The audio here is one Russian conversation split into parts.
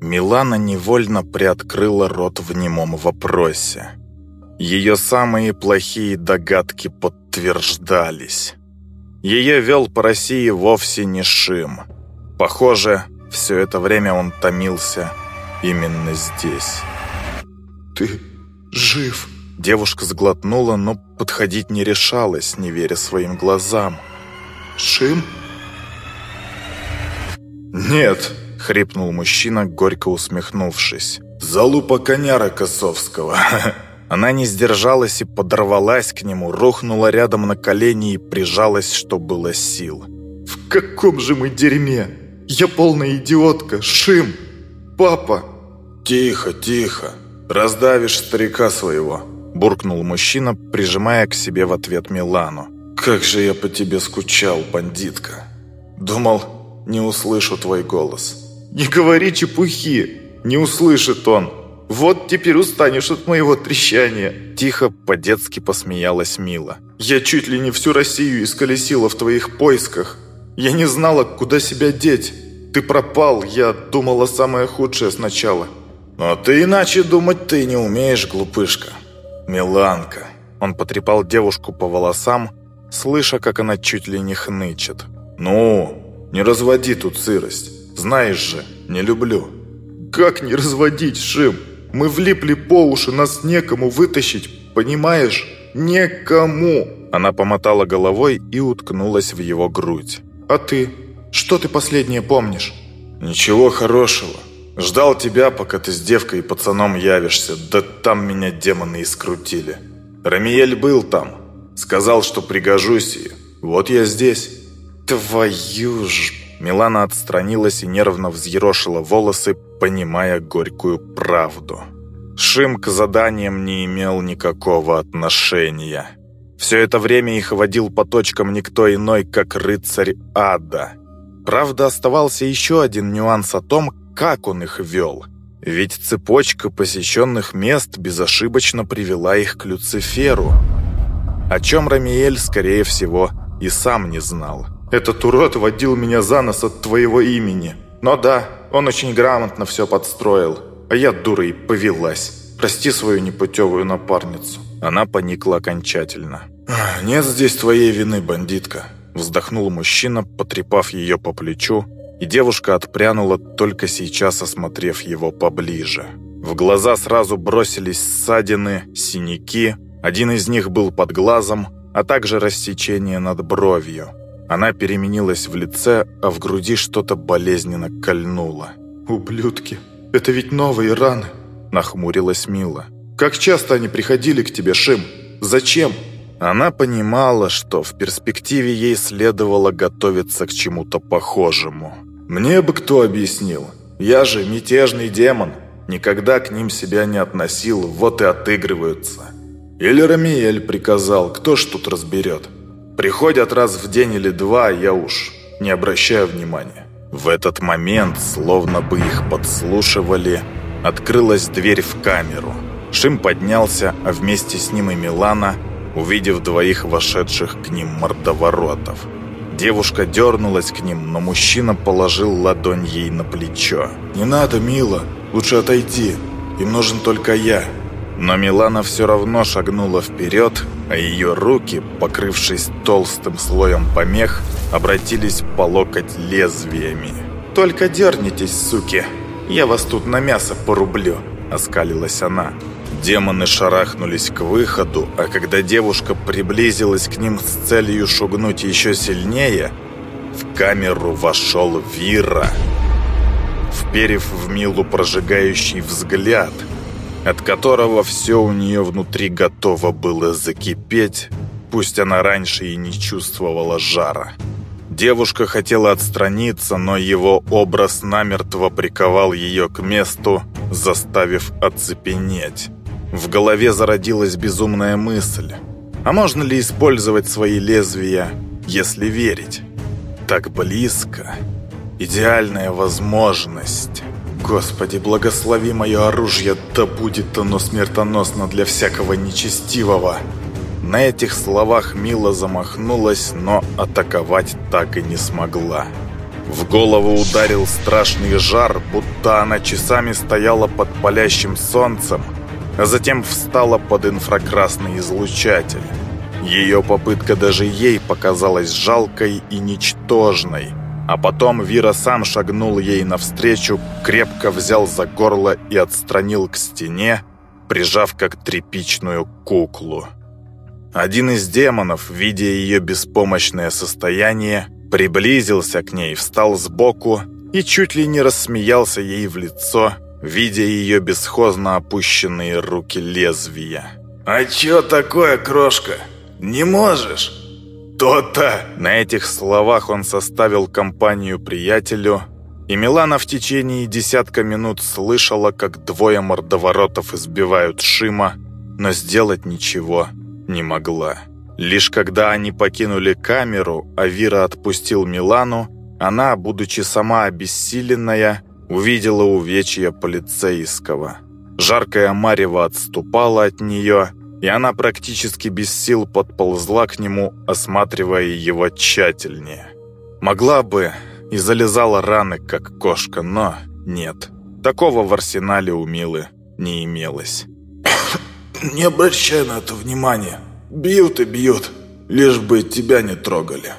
Милана невольно приоткрыла рот в немом вопросе. Ее самые плохие догадки подтверждались. Ее вел по России вовсе не Шим. Похоже, все это время он томился именно здесь. «Ты жив?» Девушка сглотнула, но подходить не решалась, не веря своим глазам. «Шим?» «Нет», — хрипнул мужчина, горько усмехнувшись. «Залупа коняра Косовского». Она не сдержалась и подорвалась к нему, рухнула рядом на колени и прижалась, что было сил. «В каком же мы дерьме? Я полная идиотка! Шим! Папа!» «Тихо, тихо! Раздавишь старика своего!» Буркнул мужчина, прижимая к себе в ответ Милану. «Как же я по тебе скучал, бандитка! Думал, не услышу твой голос». «Не говори чепухи! Не услышит он! Вот теперь устанешь от моего трещания!» Тихо, по-детски посмеялась Мила. «Я чуть ли не всю Россию исколесила в твоих поисках. Я не знала, куда себя деть. Ты пропал, я думала самое худшее сначала». «Но ты иначе думать ты не умеешь, глупышка. Миланка». Он потрепал девушку по волосам, слыша, как она чуть ли не хнычет. «Ну, не разводи тут сырость. Знаешь же, не люблю». «Как не разводить, Шим? Мы влипли по уши, нас некому вытащить, понимаешь? Некому!» Она помотала головой и уткнулась в его грудь. «А ты? Что ты последнее помнишь?» «Ничего хорошего. Ждал тебя, пока ты с девкой и пацаном явишься, да там меня демоны искрутили. Рамиель был там. Сказал, что пригожусь, и вот я здесь». «Твою ж...» Милана отстранилась и нервно взъерошила волосы, понимая горькую правду. Шим к заданиям не имел никакого отношения. Все это время их водил по точкам никто иной, как рыцарь ада. Правда, оставался еще один нюанс о том, как он их вел. Ведь цепочка посещенных мест безошибочно привела их к Люциферу, о чем Рамиэль, скорее всего, и сам не знал. «Этот урод водил меня за нос от твоего имени. Но да, он очень грамотно все подстроил, а я дура и повелась. Прости свою непутевую напарницу». Она поникла окончательно. «Нет здесь твоей вины, бандитка», — вздохнул мужчина, потрепав ее по плечу и девушка отпрянула, только сейчас осмотрев его поближе. В глаза сразу бросились ссадины, синяки, один из них был под глазом, а также рассечение над бровью. Она переменилась в лице, а в груди что-то болезненно кольнуло. «Ублюдки, это ведь новые раны!» – нахмурилась Мила. «Как часто они приходили к тебе, Шим? Зачем?» Она понимала, что в перспективе ей следовало готовиться к чему-то похожему. Мне бы кто объяснил. Я же мятежный демон. Никогда к ним себя не относил, вот и отыгрываются. Или Рамиэль приказал, кто ж тут разберет. Приходят раз в день или два, я уж не обращаю внимания. В этот момент, словно бы их подслушивали, открылась дверь в камеру. Шим поднялся, а вместе с ним и Милана, увидев двоих вошедших к ним мордоворотов. Девушка дернулась к ним, но мужчина положил ладонь ей на плечо. «Не надо, мила, лучше отойти. Им нужен только я». Но Милана все равно шагнула вперед, а ее руки, покрывшись толстым слоем помех, обратились по локоть лезвиями. «Только дернитесь, суки! Я вас тут на мясо порублю!» – оскалилась она. Демоны шарахнулись к выходу, а когда девушка приблизилась к ним с целью шугнуть еще сильнее, в камеру вошел Вира, вперев в Милу прожигающий взгляд, от которого все у нее внутри готово было закипеть, пусть она раньше и не чувствовала жара. Девушка хотела отстраниться, но его образ намертво приковал ее к месту, заставив оцепенеть. В голове зародилась безумная мысль. А можно ли использовать свои лезвия, если верить? Так близко. Идеальная возможность. Господи, благослови мое оружие, да будет оно смертоносно для всякого нечестивого. На этих словах Мила замахнулась, но атаковать так и не смогла. В голову ударил страшный жар, будто она часами стояла под палящим солнцем, а затем встала под инфракрасный излучатель. Ее попытка даже ей показалась жалкой и ничтожной. А потом Вира сам шагнул ей навстречу, крепко взял за горло и отстранил к стене, прижав как тряпичную куклу. Один из демонов, видя ее беспомощное состояние, приблизился к ней, встал сбоку и чуть ли не рассмеялся ей в лицо, видя ее бесхозно опущенные руки лезвия. «А чё такое, крошка? Не можешь?» «То-то!» На этих словах он составил компанию приятелю, и Милана в течение десятка минут слышала, как двое мордоворотов избивают Шима, но сделать ничего не могла. Лишь когда они покинули камеру, а Вира отпустил Милану, она, будучи сама обессиленная, увидела увечья полицейского. Жаркая марево отступала от нее, и она практически без сил подползла к нему, осматривая его тщательнее. Могла бы и залезала раны, как кошка, но нет. Такого в арсенале у Милы не имелось. «Не обращай на это внимания. Бьют и бьют, лишь бы тебя не трогали».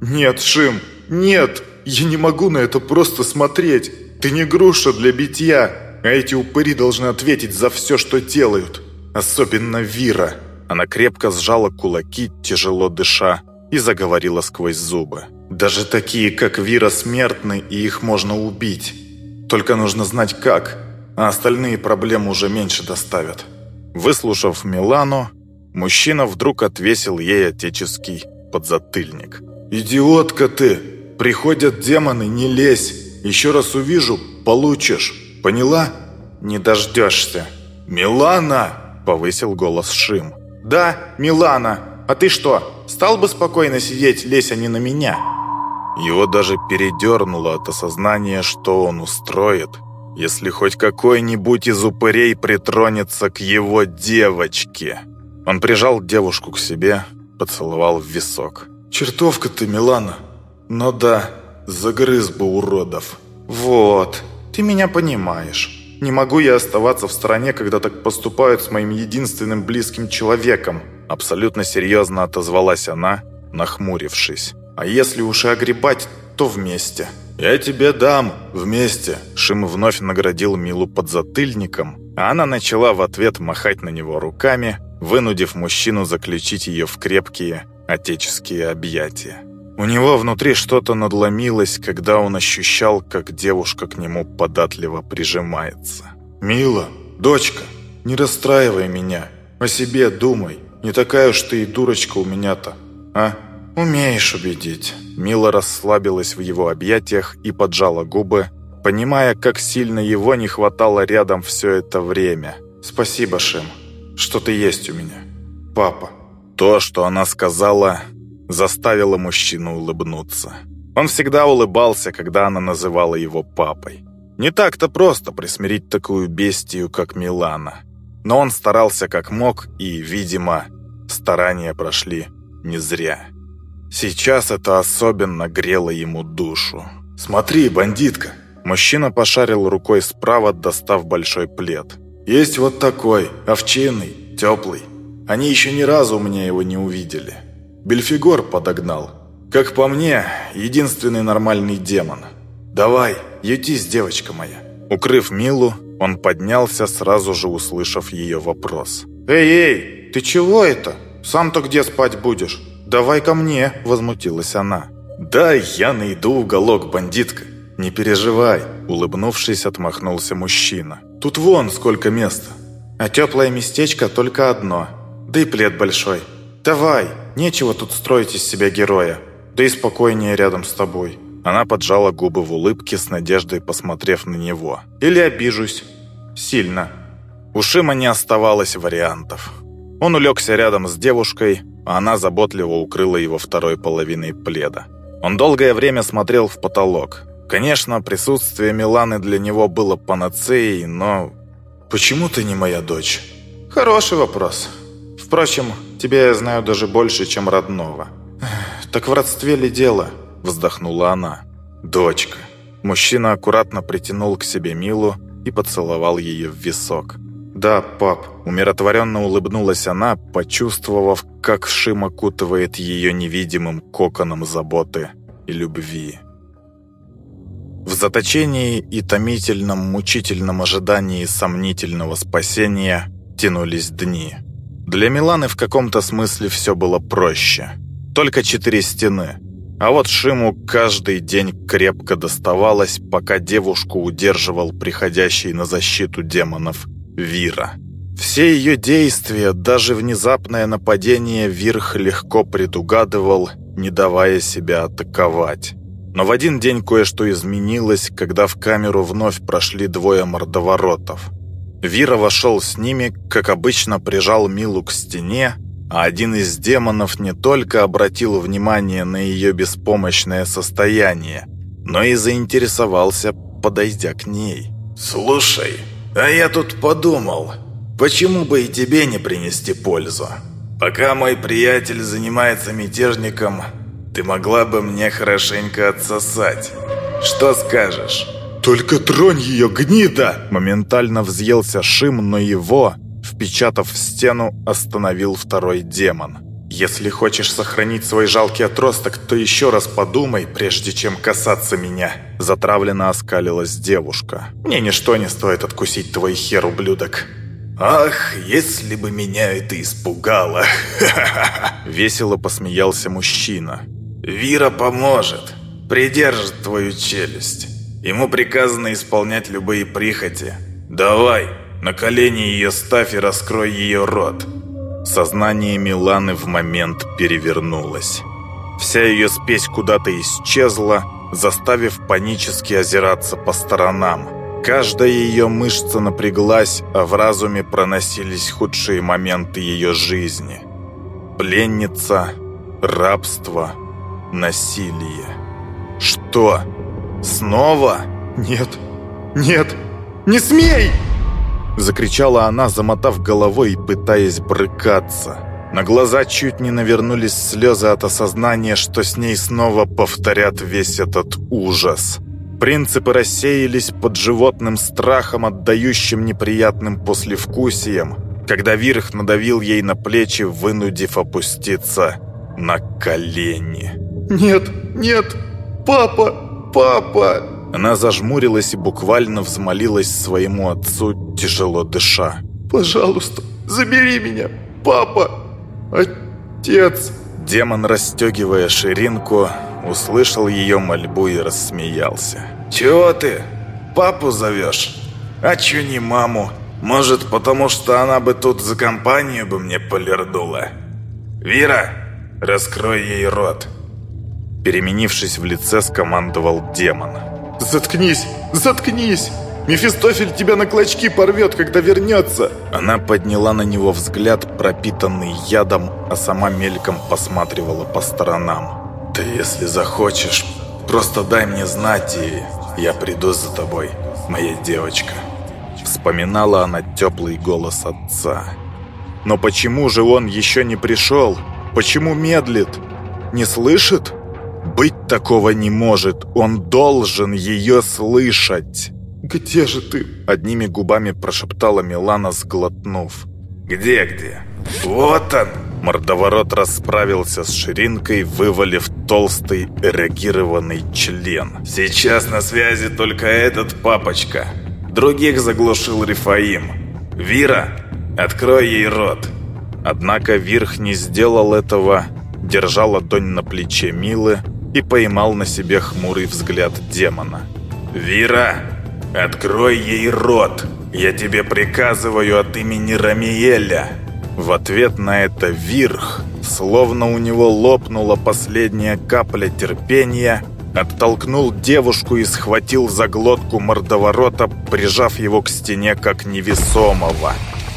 «Нет, Шим, нет! Я не могу на это просто смотреть. Ты не груша для битья, а эти упыри должны ответить за все, что делают. Особенно Вира». Она крепко сжала кулаки, тяжело дыша, и заговорила сквозь зубы. «Даже такие, как Вира, смертны, и их можно убить. Только нужно знать как, а остальные проблемы уже меньше доставят». Выслушав Милану, мужчина вдруг отвесил ей отеческий подзатыльник. «Идиотка ты! Приходят демоны, не лезь! Еще раз увижу, получишь! Поняла?» «Не дождешься!» «Милана!» — повысил голос Шим. «Да, Милана! А ты что, стал бы спокойно сидеть, лезь они на меня?» Его даже передернуло от осознания, что он устроит, если хоть какой-нибудь из упырей притронется к его девочке. Он прижал девушку к себе, поцеловал в висок. «Чертовка ты, Милана! Но да, загрыз бы уродов!» «Вот, ты меня понимаешь. Не могу я оставаться в стороне, когда так поступают с моим единственным близким человеком», абсолютно серьезно отозвалась она, нахмурившись. «А если уж и огребать, то вместе». «Я тебе дам вместе!» Шим вновь наградил Милу подзатыльником, а она начала в ответ махать на него руками, вынудив мужчину заключить ее в крепкие отеческие объятия. У него внутри что-то надломилось, когда он ощущал, как девушка к нему податливо прижимается. «Мила, дочка, не расстраивай меня. О себе думай. Не такая уж ты и дурочка у меня-то, а?» «Умеешь убедить». Мила расслабилась в его объятиях и поджала губы, понимая, как сильно его не хватало рядом все это время. «Спасибо, Шим, что ты есть у меня. Папа». То, что она сказала, заставило мужчину улыбнуться. Он всегда улыбался, когда она называла его папой. Не так-то просто присмирить такую бестию, как Милана. Но он старался как мог, и, видимо, старания прошли не зря. Сейчас это особенно грело ему душу. «Смотри, бандитка!» Мужчина пошарил рукой справа, достав большой плед. «Есть вот такой, овчинный, теплый. Они еще ни разу у меня его не увидели. Бельфигор подогнал. Как по мне, единственный нормальный демон. Давай, ютись, девочка моя». Укрыв Милу, он поднялся, сразу же услышав ее вопрос. «Эй, эй, ты чего это? Сам-то где спать будешь?» «Давай ко мне!» – возмутилась она. «Да, я найду уголок, бандитка. Не переживай!» – улыбнувшись, отмахнулся мужчина. «Тут вон сколько места. А теплое местечко только одно. Да и плед большой. Давай, нечего тут строить из себя героя. Да и спокойнее рядом с тобой». Она поджала губы в улыбке с надеждой, посмотрев на него. «Или обижусь. Сильно». У Шима не оставалось вариантов. Он улегся рядом с девушкой, а она заботливо укрыла его второй половиной пледа. Он долгое время смотрел в потолок. Конечно, присутствие Миланы для него было панацеей, но... «Почему ты не моя дочь?» «Хороший вопрос. Впрочем, тебя я знаю даже больше, чем родного». «Так в родстве ли дело?» – вздохнула она. дочка». Мужчина аккуратно притянул к себе Милу и поцеловал ее в висок. «Да, пап», — умиротворенно улыбнулась она, почувствовав, как Шим окутывает ее невидимым коконом заботы и любви. В заточении и томительном, мучительном ожидании сомнительного спасения тянулись дни. Для Миланы в каком-то смысле все было проще. Только четыре стены. А вот Шиму каждый день крепко доставалось, пока девушку удерживал приходящий на защиту демонов Вира. Все ее действия, даже внезапное нападение Вирх легко предугадывал, не давая себя атаковать. Но в один день кое-что изменилось, когда в камеру вновь прошли двое мордоворотов. Вира вошел с ними, как обычно прижал Милу к стене, а один из демонов не только обратил внимание на ее беспомощное состояние, но и заинтересовался, подойдя к ней. «Слушай, а я тут подумал, почему бы и тебе не принести пользу? Пока мой приятель занимается мятежником, ты могла бы мне хорошенько отсосать. Что скажешь?» «Только тронь ее, гнида!» Моментально взъелся Шим, но его, впечатав в стену, остановил второй демон. «Если хочешь сохранить свой жалкий отросток, то еще раз подумай, прежде чем касаться меня!» Затравленно оскалилась девушка. «Мне ничто не стоит откусить твой хер, ублюдок!» «Ах, если бы меня это испугало!» Весело посмеялся мужчина. Вира поможет, придержит твою челюсть. Ему приказано исполнять любые прихоти. Давай, на колени ее ставь и раскрой ее рот». Сознание Миланы в момент перевернулось. Вся ее спесь куда-то исчезла, заставив панически озираться по сторонам. Каждая ее мышца напряглась, а в разуме проносились худшие моменты ее жизни. Пленница, рабство – насилие. Что? Снова? Нет, нет, не смей! Закричала она, замотав головой и пытаясь брыкаться. На глаза чуть не навернулись слезы от осознания, что с ней снова повторят весь этот ужас. Принципы рассеялись под животным страхом, отдающим неприятным послевкусием, когда Вирх надавил ей на плечи, вынудив опуститься на колени. «Нет, нет! Папа! Папа!» Она зажмурилась и буквально взмолилась своему отцу, тяжело дыша. «Пожалуйста, забери меня! Папа! Отец!» Демон, расстегивая ширинку, услышал ее мольбу и рассмеялся. «Чего ты? Папу зовешь? А чё не маму? Может, потому что она бы тут за компанию бы мне полирнула? Вира, раскрой ей рот!» Переменившись в лице, скомандовал демон. «Заткнись! Заткнись! Мефистофель тебя на клочки порвет, когда вернется!» Она подняла на него взгляд, пропитанный ядом, а сама мельком посматривала по сторонам. «Ты, если захочешь, просто дай мне знать, и я приду за тобой, моя девочка!» Вспоминала она теплый голос отца. «Но почему же он еще не пришел? Почему медлит? Не слышит?» Быть такого не может. Он должен ее слышать. «Где же ты?» Одними губами прошептала Милана, сглотнув. «Где-где? Вот он!» Мордоворот расправился с ширинкой, вывалив толстый эрегированный член. «Сейчас на связи только этот папочка. Других заглушил Рифаим. Вира, открой ей рот!» Однако Вирх не сделал этого, держал ладонь на плече Милы, и поймал на себе хмурый взгляд демона. «Вира, открой ей рот! Я тебе приказываю от имени Рамиеля!» В ответ на это Вирх, словно у него лопнула последняя капля терпения, оттолкнул девушку и схватил за глотку мордоворота, прижав его к стене как невесомого.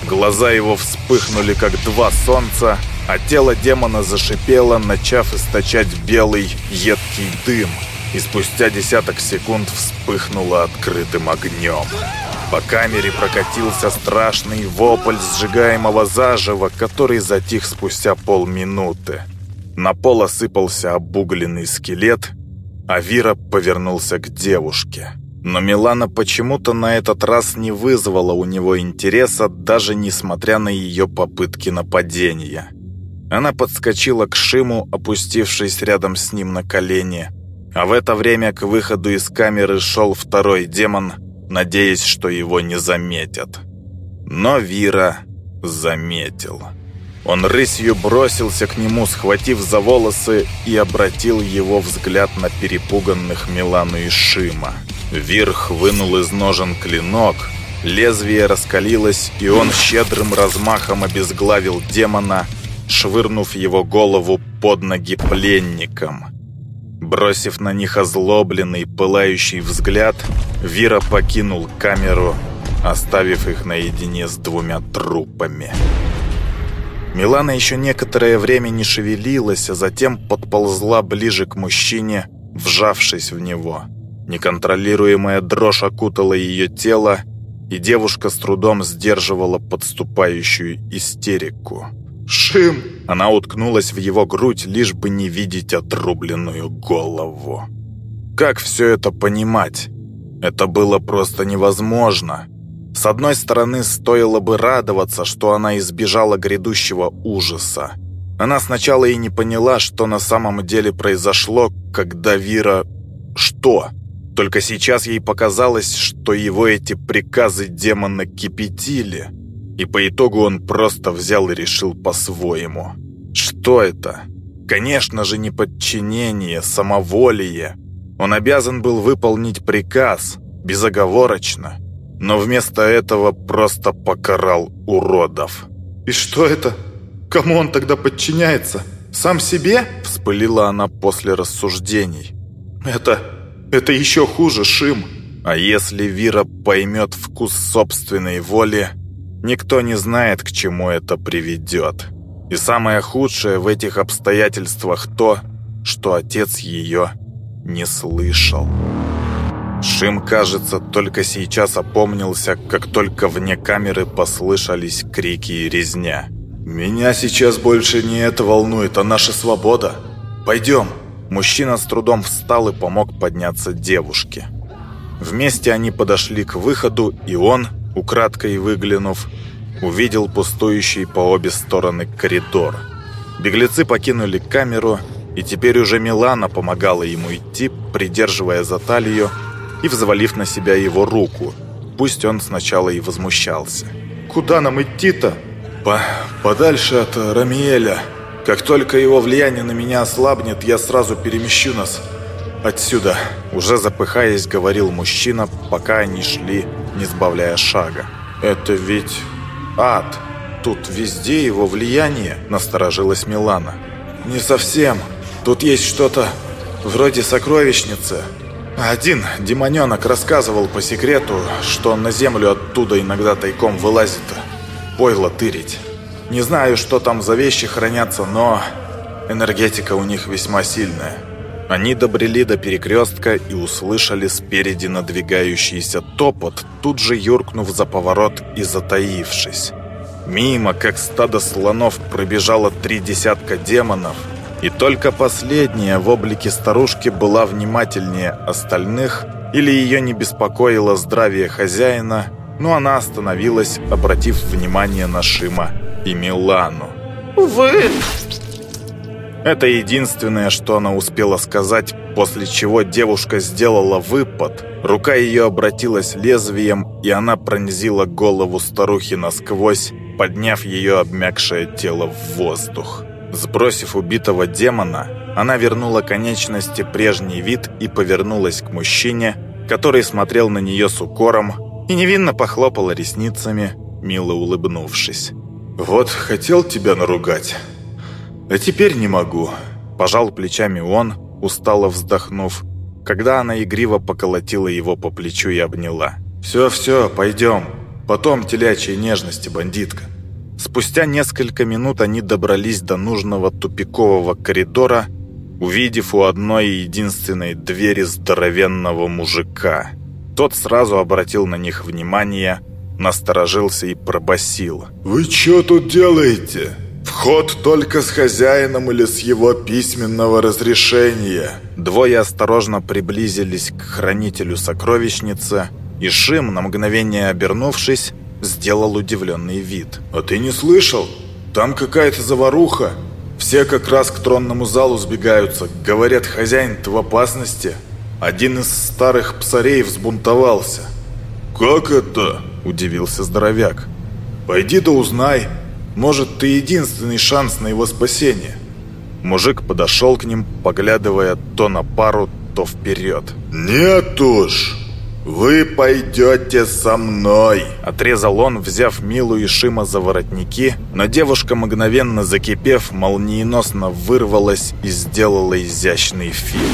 Глаза его вспыхнули, как два солнца, а тело демона зашипело, начав источать белый, едкий дым, и спустя десяток секунд вспыхнуло открытым огнем. По камере прокатился страшный вопль сжигаемого зажива, который затих спустя полминуты. На пол осыпался обугленный скелет, а Вира повернулся к девушке. Но Милана почему-то на этот раз не вызвала у него интереса, даже несмотря на ее попытки нападения. Она подскочила к Шиму, опустившись рядом с ним на колени. А в это время к выходу из камеры шел второй демон, надеясь, что его не заметят. Но Вира заметил. Он рысью бросился к нему, схватив за волосы и обратил его взгляд на перепуганных Милану и Шима. Вирх вынул из ножен клинок, лезвие раскалилось, и он щедрым размахом обезглавил демона, швырнув его голову под ноги пленникам. Бросив на них озлобленный, пылающий взгляд, Вира покинул камеру, оставив их наедине с двумя трупами. Милана еще некоторое время не шевелилась, а затем подползла ближе к мужчине, вжавшись в него. Неконтролируемая дрожь окутала ее тело, и девушка с трудом сдерживала подступающую истерику. «Шим!» Она уткнулась в его грудь, лишь бы не видеть отрубленную голову. Как все это понимать? Это было просто невозможно. С одной стороны, стоило бы радоваться, что она избежала грядущего ужаса. Она сначала и не поняла, что на самом деле произошло, когда Вира... Что? Только сейчас ей показалось, что его эти приказы демона кипятили. И по итогу он просто взял и решил по-своему. Что это? Конечно же, не подчинение, самоволие. Он обязан был выполнить приказ, безоговорочно. Но вместо этого просто покарал уродов. «И что это? Кому он тогда подчиняется? Сам себе?» Вспылила она после рассуждений. «Это... это еще хуже, Шим!» А если Вира поймет вкус собственной воли, Никто не знает, к чему это приведет. И самое худшее в этих обстоятельствах то, что отец ее не слышал. Шим, кажется, только сейчас опомнился, как только вне камеры послышались крики и резня. «Меня сейчас больше не это волнует, а наша свобода. Пойдем!» Мужчина с трудом встал и помог подняться девушке. Вместе они подошли к выходу, и он, украдкой выглянув, увидел пустующий по обе стороны коридор. Беглецы покинули камеру, и теперь уже Милана помогала ему идти, придерживая за талию и взвалив на себя его руку. Пусть он сначала и возмущался. «Куда нам идти-то?» По «Подальше от Рамиэля. Как только его влияние на меня ослабнет, я сразу перемещу нас отсюда», уже запыхаясь, говорил мужчина, пока они шли не сбавляя шага. «Это ведь ад. Тут везде его влияние», — насторожилась Милана. «Не совсем. Тут есть что-то вроде сокровищницы. Один демоненок рассказывал по секрету, что на землю оттуда иногда тайком вылазит. Пойло тырить. Не знаю, что там за вещи хранятся, но энергетика у них весьма сильная». Они добрели до перекрестка и услышали спереди надвигающийся топот, тут же юркнув за поворот и затаившись. Мимо, как стадо слонов, пробежало три десятка демонов, и только последняя в облике старушки была внимательнее остальных, или ее не беспокоило здравие хозяина, но она остановилась, обратив внимание на Шима и Милану. «Вы...» Это единственное, что она успела сказать, после чего девушка сделала выпад. Рука ее обратилась лезвием, и она пронзила голову старухи насквозь, подняв ее обмякшее тело в воздух. Сбросив убитого демона, она вернула конечности прежний вид и повернулась к мужчине, который смотрел на нее с укором и невинно похлопала ресницами, мило улыбнувшись. «Вот хотел тебя наругать». «А теперь не могу», – пожал плечами он, устало вздохнув, когда она игриво поколотила его по плечу и обняла. «Все-все, пойдем. Потом телячьей нежности, бандитка». Спустя несколько минут они добрались до нужного тупикового коридора, увидев у одной единственной двери здоровенного мужика. Тот сразу обратил на них внимание, насторожился и пробасил. «Вы что тут делаете?» Вход только с хозяином или с его письменного разрешения. Двое осторожно приблизились к хранителю сокровищницы, и Шим, на мгновение обернувшись, сделал удивленный вид. «А ты не слышал? Там какая-то заваруха. Все как раз к тронному залу сбегаются. Говорят, хозяин-то в опасности. Один из старых псарей взбунтовался». «Как это?» – удивился здоровяк. «Пойди да узнай. Может, ты единственный шанс на его спасение». Мужик подошел к ним, поглядывая то на пару, то вперед. «Нет уж!» «Вы пойдете со мной!» Отрезал он, взяв Милу и Шима за воротники, но девушка, мгновенно закипев, молниеносно вырвалась и сделала изящный фил.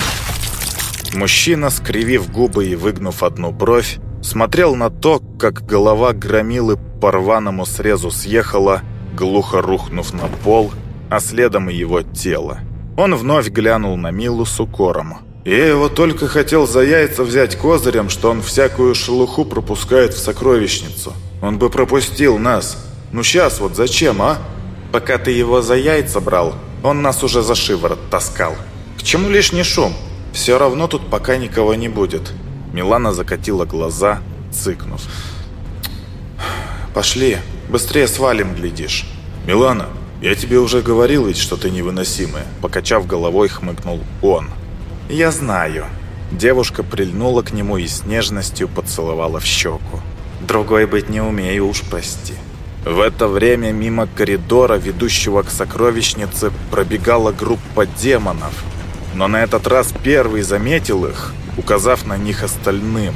Мужчина, скривив губы и выгнув одну бровь, смотрел на то, как голова громилы по рваному срезу съехала, глухо рухнув на пол, а следом и его тело. Он вновь глянул на Милу с укором. Я его только хотел за яйца взять козырем, что он всякую шелуху пропускает в сокровищницу. Он бы пропустил нас. Ну сейчас вот зачем, а? Пока ты его за яйца брал, он нас уже за шиворот таскал. К чему лишний шум? Все равно тут пока никого не будет. Милана закатила глаза, цыкнув. «Пошли, быстрее свалим, глядишь». «Милана, я тебе уже говорил ведь, что ты невыносимая», покачав головой, хмыкнул он. «Я знаю». Девушка прильнула к нему и с нежностью поцеловала в щеку. «Другой быть не умею, уж прости». В это время мимо коридора, ведущего к сокровищнице, пробегала группа демонов. Но на этот раз первый заметил их, указав на них остальным.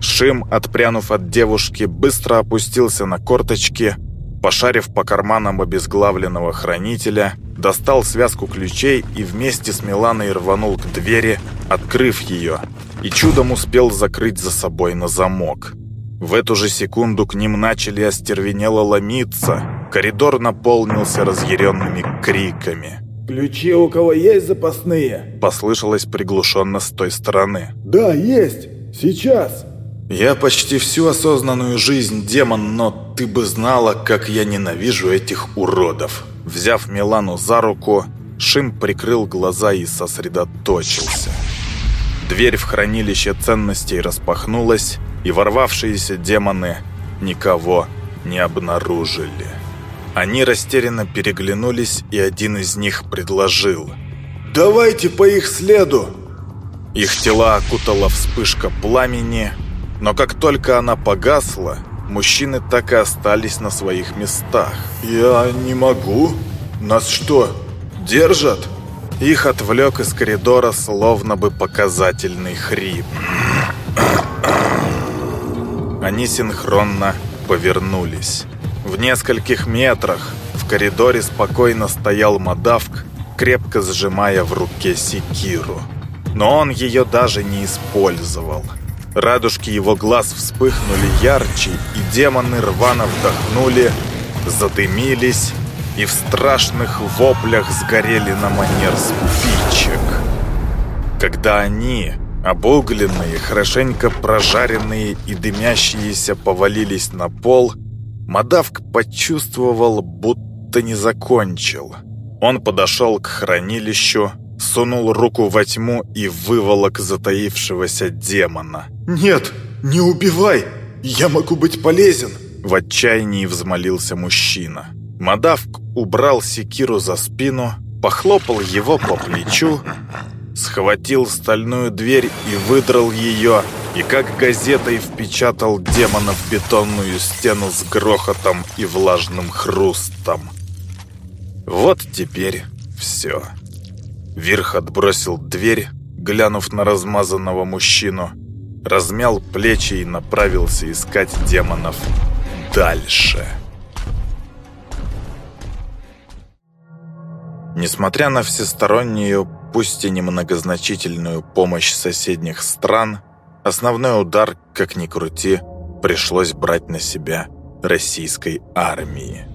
Шим, отпрянув от девушки, быстро опустился на корточки, пошарив по карманам обезглавленного хранителя – достал связку ключей и вместе с Миланой рванул к двери, открыв ее, и чудом успел закрыть за собой на замок. В эту же секунду к ним начали остервенело ломиться, коридор наполнился разъяренными криками. «Ключи у кого есть запасные?» Послышалось приглушенно с той стороны. «Да, есть! Сейчас!» «Я почти всю осознанную жизнь демон, но ты бы знала, как я ненавижу этих уродов!» Взяв Милану за руку, Шим прикрыл глаза и сосредоточился. Дверь в хранилище ценностей распахнулась, и ворвавшиеся демоны никого не обнаружили. Они растерянно переглянулись, и один из них предложил. «Давайте по их следу!» Их тела окутала вспышка пламени, но как только она погасла, Мужчины так и остались на своих местах. «Я не могу? Нас что, держат?» Их отвлек из коридора словно бы показательный хрип. Они синхронно повернулись. В нескольких метрах в коридоре спокойно стоял Мадавк, крепко сжимая в руке секиру. Но он ее даже не использовал. Радужки его глаз вспыхнули ярче, и демоны рвано вдохнули, задымились и в страшных воплях сгорели на манер спичек. Когда они, обугленные, хорошенько прожаренные и дымящиеся, повалились на пол, Мадавк почувствовал, будто не закончил. Он подошел к хранилищу, сунул руку во тьму и выволок затаившегося демона. «Нет, не убивай! Я могу быть полезен!» В отчаянии взмолился мужчина. Мадавк убрал секиру за спину, похлопал его по плечу, схватил стальную дверь и выдрал ее, и как газетой впечатал демона в бетонную стену с грохотом и влажным хрустом. Вот теперь все. Вирх отбросил дверь, глянув на размазанного мужчину, размял плечи и направился искать демонов дальше. Несмотря на всестороннюю, пусть и немногозначительную помощь соседних стран, основной удар, как ни крути, пришлось брать на себя российской армии.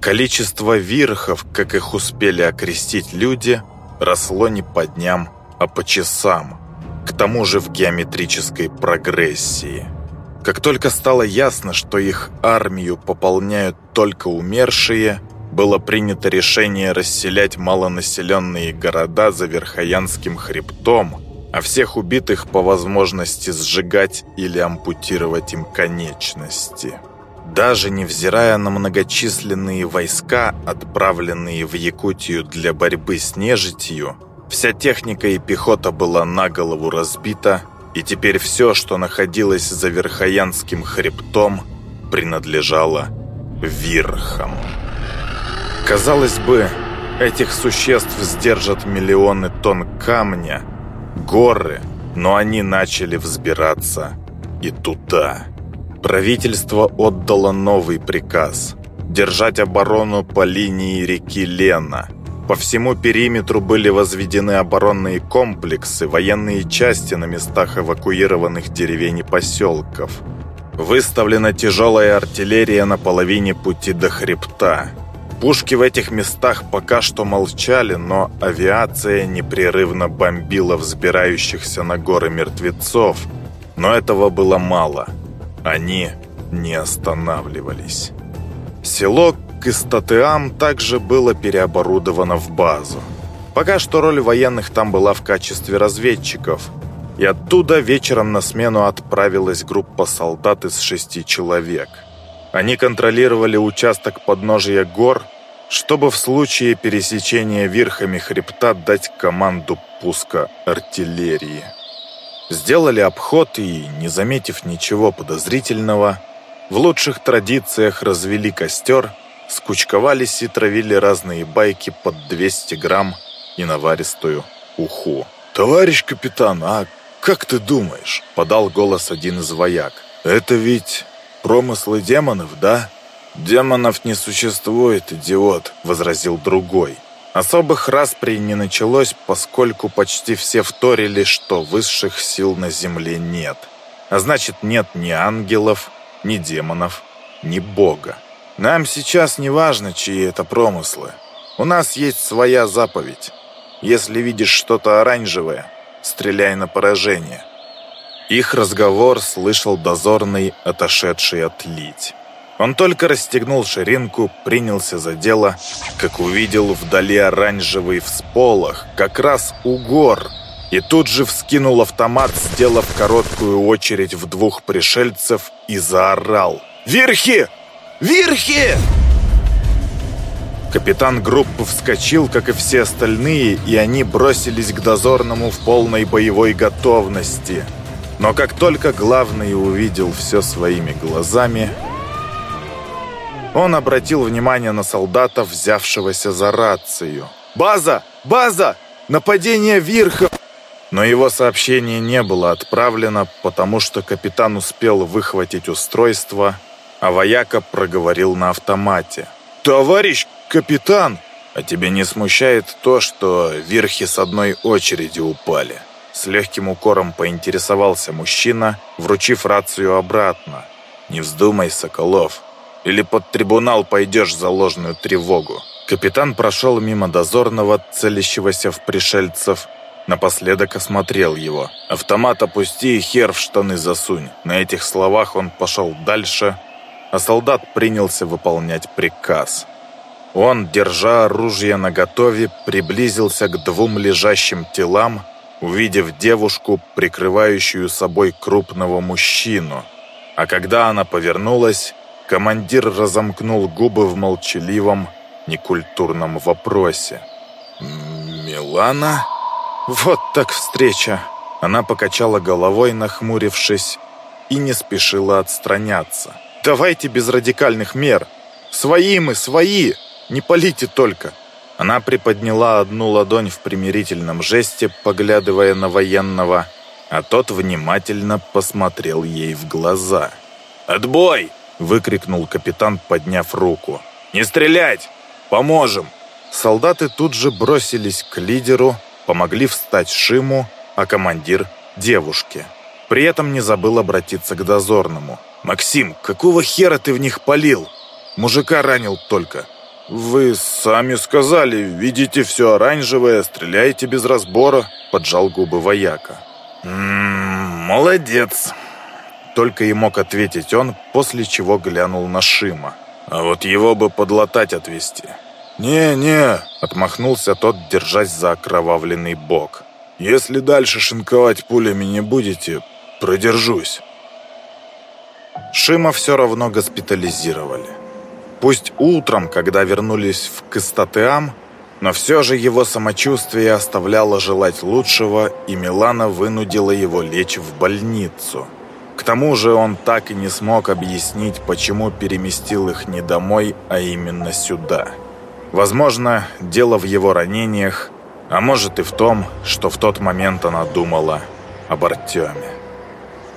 Количество вирхов, как их успели окрестить люди – росло не по дням, а по часам, к тому же в геометрической прогрессии. Как только стало ясно, что их армию пополняют только умершие, было принято решение расселять малонаселенные города за Верхоянским хребтом, а всех убитых по возможности сжигать или ампутировать им конечности. Даже невзирая на многочисленные войска, отправленные в Якутию для борьбы с нежитью, вся техника и пехота была на голову разбита, и теперь все, что находилось за Верхоянским хребтом, принадлежало Вирхам. Казалось бы, этих существ сдержат миллионы тонн камня, горы, но они начали взбираться и туда. Правительство отдало новый приказ – держать оборону по линии реки Лена. По всему периметру были возведены оборонные комплексы, военные части на местах эвакуированных деревень и поселков. Выставлена тяжелая артиллерия на половине пути до хребта – Пушки в этих местах пока что молчали, но авиация непрерывно бомбила взбирающихся на горы мертвецов. Но этого было мало. Они не останавливались. Село Кыстатыам также было переоборудовано в базу. Пока что роль военных там была в качестве разведчиков. И оттуда вечером на смену отправилась группа солдат из шести человек – они контролировали участок подножия гор, чтобы в случае пересечения верхами хребта дать команду пуска артиллерии. Сделали обход и, не заметив ничего подозрительного, в лучших традициях развели костер, скучковались и травили разные байки под 200 грамм и наваристую уху. «Товарищ капитан, а как ты думаешь?» – подал голос один из вояк. «Это ведь Промыслы демонов, да? Демонов не существует, идиот, возразил другой. Особых расприй не началось, поскольку почти все вторили, что высших сил на земле нет. А значит, нет ни ангелов, ни демонов, ни бога. Нам сейчас не важно, чьи это промыслы. У нас есть своя заповедь. Если видишь что-то оранжевое, стреляй на поражение. Их разговор слышал дозорный, отошедший отлить. Он только расстегнул ширинку, принялся за дело, как увидел вдали оранжевый всполох, как раз у гор, и тут же вскинул автомат, сделав короткую очередь в двух пришельцев, и заорал «Верхи! Верхи!» Капитан группы вскочил, как и все остальные, и они бросились к дозорному в полной боевой готовности – но как только главный увидел все своими глазами, он обратил внимание на солдата, взявшегося за рацию. «База! База! Нападение Вирха!» Но его сообщение не было отправлено, потому что капитан успел выхватить устройство, а вояка проговорил на автомате. «Товарищ капитан, а тебя не смущает то, что Вирхи с одной очереди упали?» С легким укором поинтересовался мужчина, вручив рацию обратно. «Не вздумай, Соколов, или под трибунал пойдешь за ложную тревогу». Капитан прошел мимо дозорного, целящегося в пришельцев, напоследок осмотрел его. «Автомат опусти и хер в штаны засунь». На этих словах он пошел дальше, а солдат принялся выполнять приказ. Он, держа оружие наготове, приблизился к двум лежащим телам увидев девушку, прикрывающую собой крупного мужчину. А когда она повернулась, командир разомкнул губы в молчаливом, некультурном вопросе. «Милана?» «Вот так встреча!» Она покачала головой, нахмурившись, и не спешила отстраняться. «Давайте без радикальных мер! Свои мы, свои! Не полите только!» Она приподняла одну ладонь в примирительном жесте, поглядывая на военного, а тот внимательно посмотрел ей в глаза. «Отбой!» — выкрикнул капитан, подняв руку. «Не стрелять! Поможем!» Солдаты тут же бросились к лидеру, помогли встать Шиму, а командир — девушке. При этом не забыл обратиться к дозорному. «Максим, какого хера ты в них полил? Мужика ранил только. «Вы сами сказали, видите все оранжевое, стреляете без разбора», — поджал губы вояка. «М «М-м, «Молодец», — только и мог ответить он, после чего глянул на Шима. А вот его бы подлатать отвезти. «Не-не», — отмахнулся тот, держась за окровавленный бок. «Если дальше шинковать пулями не будете, продержусь». Шима все равно госпитализировали. Пусть утром, когда вернулись в Кыстатеам, но все же его самочувствие оставляло желать лучшего, и Милана вынудила его лечь в больницу. К тому же он так и не смог объяснить, почему переместил их не домой, а именно сюда. Возможно, дело в его ранениях, а может и в том, что в тот момент она думала об Артеме.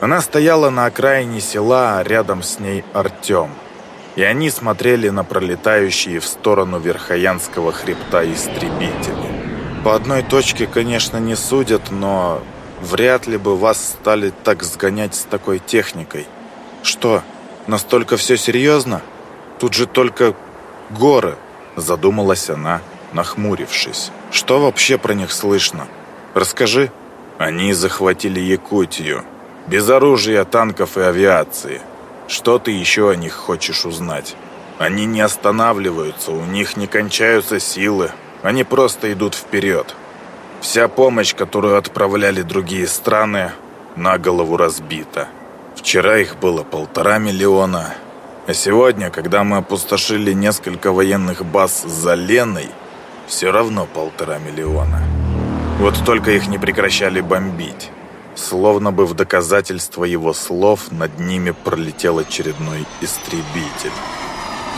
Она стояла на окраине села, а рядом с ней Артем. И они смотрели на пролетающие в сторону Верхоянского хребта истребители. По одной точке, конечно, не судят, но вряд ли бы вас стали так сгонять с такой техникой. Что, настолько все серьезно? Тут же только горы, Задумалась она, нахмурившись. «Что вообще про них слышно? Расскажи». «Они захватили Якутию. Без оружия, танков и авиации. Что ты еще о них хочешь узнать? Они не останавливаются, у них не кончаются силы. Они просто идут вперед. Вся помощь, которую отправляли другие страны, на голову разбита. Вчера их было полтора миллиона, а сегодня, когда мы опустошили несколько военных баз за Леной, все равно полтора миллиона. Вот только их не прекращали бомбить. Словно бы в доказательство его слов над ними пролетел очередной истребитель.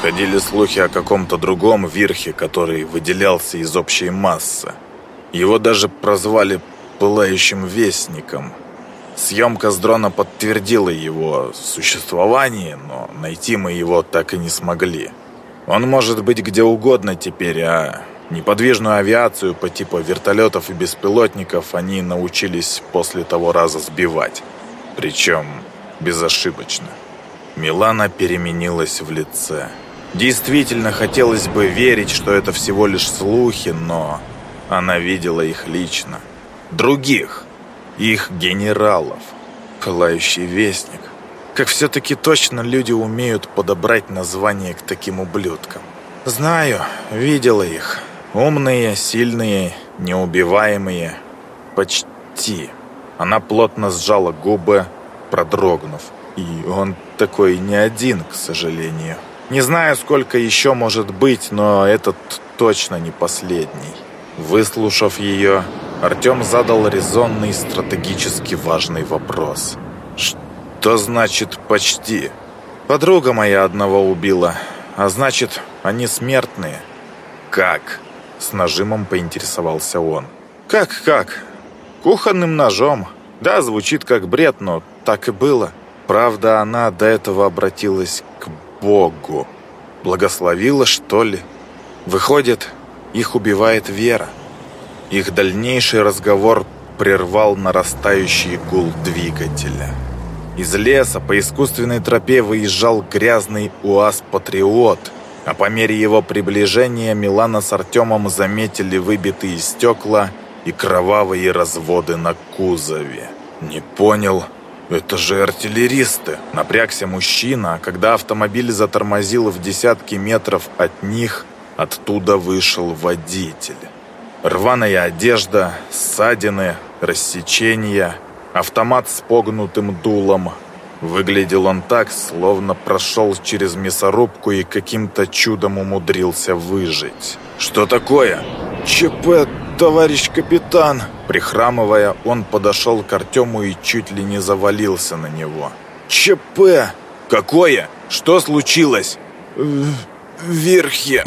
Ходили слухи о каком-то другом Вирхе, который выделялся из общей массы. Его даже прозвали «пылающим вестником», Съемка с дрона подтвердила его существование, но найти мы его так и не смогли. Он может быть где угодно теперь, а неподвижную авиацию по типу вертолетов и беспилотников они научились после того раза сбивать. Причем безошибочно. Милана переменилась в лице. Действительно хотелось бы верить, что это всего лишь слухи, но она видела их лично. Других их генералов. Пылающий вестник. Как все-таки точно люди умеют подобрать название к таким ублюдкам. Знаю, видела их. Умные, сильные, неубиваемые. Почти. Она плотно сжала губы, продрогнув. И он такой не один, к сожалению. Не знаю, сколько еще может быть, но этот точно не последний. Выслушав ее, Артем задал резонный стратегически важный вопрос. «Что значит «почти»?» «Подруга моя одного убила, а значит, они смертные». «Как?» — с нажимом поинтересовался он. «Как-как? Кухонным ножом. Да, звучит как бред, но так и было. Правда, она до этого обратилась к Богу. Благословила, что ли? Выходит, их убивает вера». Их дальнейший разговор прервал нарастающий гул двигателя. Из леса по искусственной тропе выезжал грязный УАЗ-патриот, а по мере его приближения Милана с Артемом заметили выбитые стекла и кровавые разводы на кузове. «Не понял, это же артиллеристы!» Напрягся мужчина, а когда автомобиль затормозил в десятки метров от них, оттуда вышел водитель. Рваная одежда, ссадины, рассечения, автомат с погнутым дулом. Выглядел он так, словно прошел через мясорубку и каким-то чудом умудрился выжить. «Что такое?» «ЧП, товарищ капитан!» Прихрамывая, он подошел к Артему и чуть ли не завалился на него. «ЧП!» «Какое? Что случилось?» «В верхе!»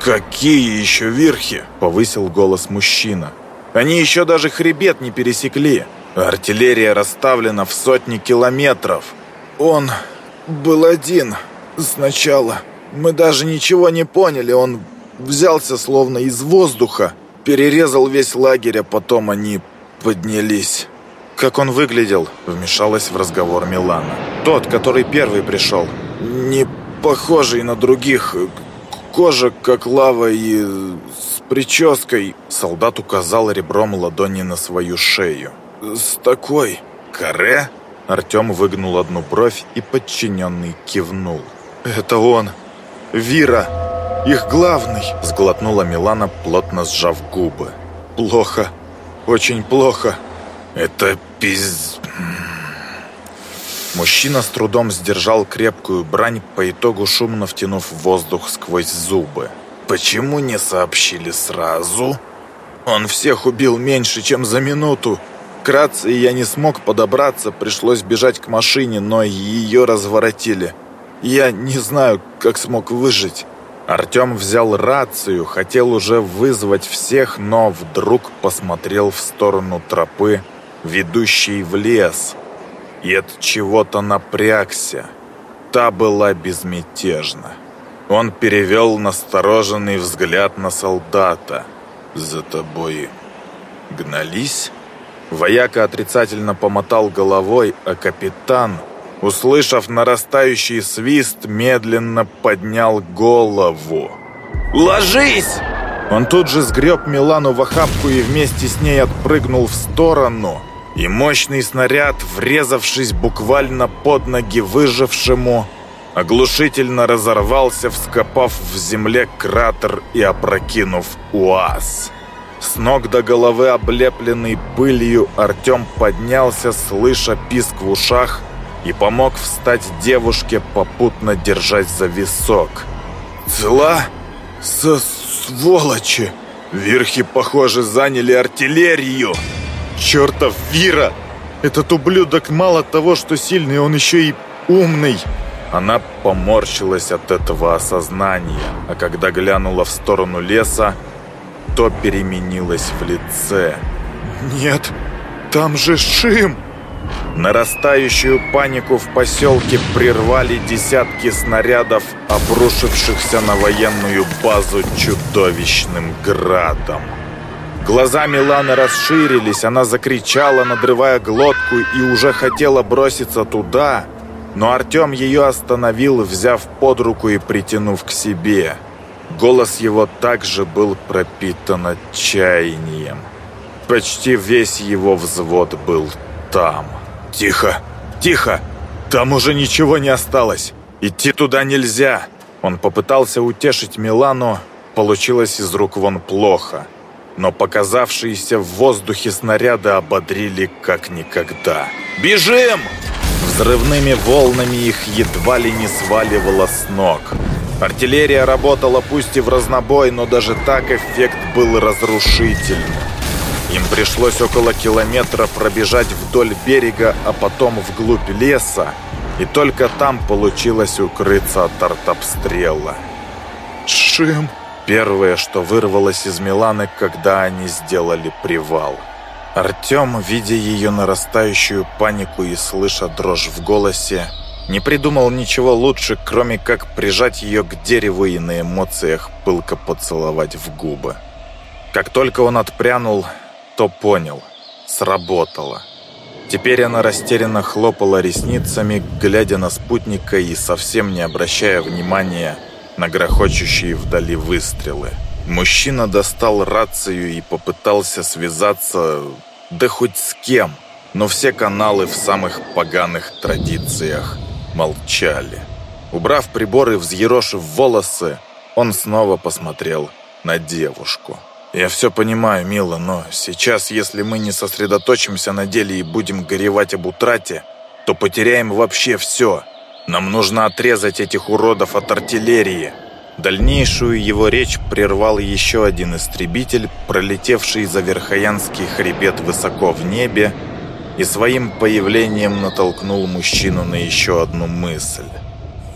«Какие еще верхи?» — повысил голос мужчина. «Они еще даже хребет не пересекли. Артиллерия расставлена в сотни километров. Он был один сначала. Мы даже ничего не поняли. Он взялся словно из воздуха, перерезал весь лагерь, а потом они поднялись». «Как он выглядел?» — вмешалась в разговор Милана. «Тот, который первый пришел». «Не похожий на других, Кожа, как лава и с прической. Солдат указал ребром ладони на свою шею. С такой. Каре? Артем выгнул одну бровь и подчиненный кивнул. Это он. Вира. Их главный. Сглотнула Милана, плотно сжав губы. Плохо. Очень плохо. Это пиз... Мужчина с трудом сдержал крепкую брань, по итогу шумно втянув воздух сквозь зубы. «Почему не сообщили сразу?» «Он всех убил меньше, чем за минуту. К я не смог подобраться, пришлось бежать к машине, но ее разворотили. Я не знаю, как смог выжить». Артем взял рацию, хотел уже вызвать всех, но вдруг посмотрел в сторону тропы, ведущей в лес – и от чего-то напрягся. Та была безмятежна. Он перевел настороженный взгляд на солдата. «За тобой гнались?» Вояка отрицательно помотал головой, а капитан, услышав нарастающий свист, медленно поднял голову. «Ложись!» Он тут же сгреб Милану в охапку и вместе с ней отпрыгнул в сторону, и мощный снаряд, врезавшись буквально под ноги выжившему, оглушительно разорвался, вскопав в земле кратер и опрокинув УАЗ. С ног до головы, облепленный пылью, Артем поднялся, слыша писк в ушах, и помог встать девушке, попутно держать за висок. «Цела? Со сволочи! Верхи, похоже, заняли артиллерию!» Чертов Вира! Этот ублюдок мало того, что сильный, он еще и умный. Она поморщилась от этого осознания, а когда глянула в сторону леса, то переменилась в лице. «Нет, там же Шим!» Нарастающую панику в поселке прервали десятки снарядов, обрушившихся на военную базу чудовищным градом. Глаза Миланы расширились, она закричала, надрывая глотку, и уже хотела броситься туда, но Артем ее остановил, взяв под руку и притянув к себе. Голос его также был пропитан отчаянием. Почти весь его взвод был там. «Тихо! Тихо! Там уже ничего не осталось! Идти туда нельзя!» Он попытался утешить Милану, получилось из рук вон плохо – но показавшиеся в воздухе снаряды ободрили как никогда. «Бежим!» Взрывными волнами их едва ли не сваливало с ног. Артиллерия работала пусть и в разнобой, но даже так эффект был разрушительным. Им пришлось около километра пробежать вдоль берега, а потом вглубь леса, и только там получилось укрыться от артобстрела. «Шим!» Первое, что вырвалось из Миланы, когда они сделали привал. Артем, видя ее нарастающую панику и слыша дрожь в голосе, не придумал ничего лучше, кроме как прижать ее к дереву и на эмоциях пылко поцеловать в губы. Как только он отпрянул, то понял – сработало. Теперь она растерянно хлопала ресницами, глядя на спутника и совсем не обращая внимания – на грохочущие вдали выстрелы. Мужчина достал рацию и попытался связаться, да хоть с кем, но все каналы в самых поганых традициях молчали. Убрав приборы, взъерошив волосы, он снова посмотрел на девушку. «Я все понимаю, мила, но сейчас, если мы не сосредоточимся на деле и будем горевать об утрате, то потеряем вообще все. Нам нужно отрезать этих уродов от артиллерии». Дальнейшую его речь прервал еще один истребитель, пролетевший за Верхоянский хребет высоко в небе, и своим появлением натолкнул мужчину на еще одну мысль.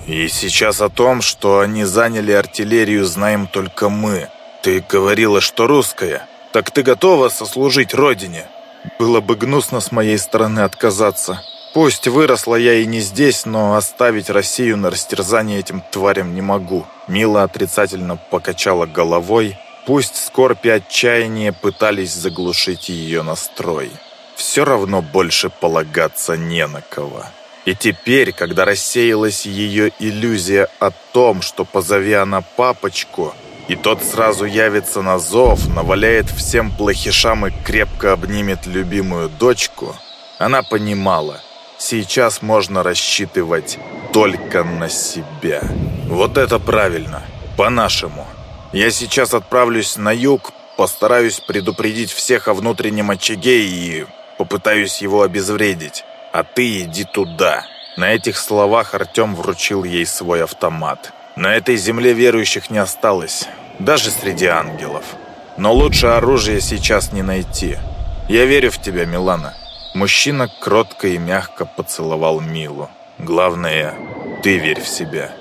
«И сейчас о том, что они заняли артиллерию, знаем только мы. Ты говорила, что русская. Так ты готова сослужить родине? Было бы гнусно с моей стороны отказаться». Пусть выросла я и не здесь, но оставить Россию на растерзание этим тварям не могу. Мила отрицательно покачала головой. Пусть скорбь и отчаяние пытались заглушить ее настрой. Все равно больше полагаться не на кого. И теперь, когда рассеялась ее иллюзия о том, что позови она папочку, и тот сразу явится на зов, наваляет всем плохишам и крепко обнимет любимую дочку, она понимала – Сейчас можно рассчитывать только на себя. Вот это правильно, по-нашему. Я сейчас отправлюсь на юг, постараюсь предупредить всех о внутреннем очаге и попытаюсь его обезвредить. А ты иди туда. На этих словах Артем вручил ей свой автомат. На этой земле верующих не осталось, даже среди ангелов. Но лучше оружие сейчас не найти. Я верю в тебя, Милана. Мужчина кротко и мягко поцеловал Милу. Главное, ты верь в себя.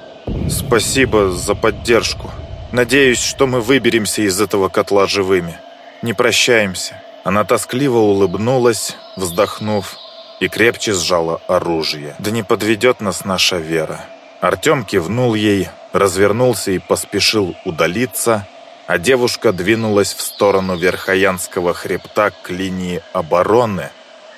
Спасибо за поддержку. Надеюсь, что мы выберемся из этого котла живыми. Не прощаемся. Она тоскливо улыбнулась, вздохнув, и крепче сжала оружие. Да не подведет нас наша вера. Артем кивнул ей, развернулся и поспешил удалиться, а девушка двинулась в сторону Верхоянского хребта к линии обороны,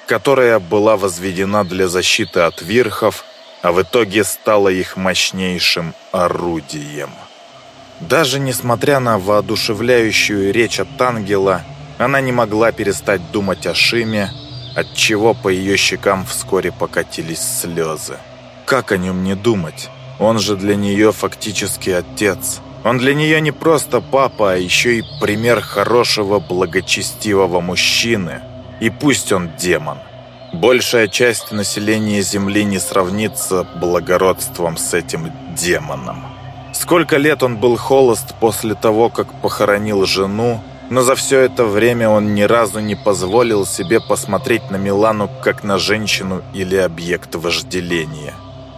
которая была возведена для защиты от верхов, а в итоге стала их мощнейшим орудием. Даже несмотря на воодушевляющую речь от ангела, она не могла перестать думать о Шиме, отчего по ее щекам вскоре покатились слезы. Как о нем не думать? Он же для нее фактически отец. Он для нее не просто папа, а еще и пример хорошего, благочестивого мужчины. И пусть он демон. Большая часть населения Земли не сравнится благородством с этим демоном. Сколько лет он был холост после того, как похоронил жену, но за все это время он ни разу не позволил себе посмотреть на Милану как на женщину или объект вожделения.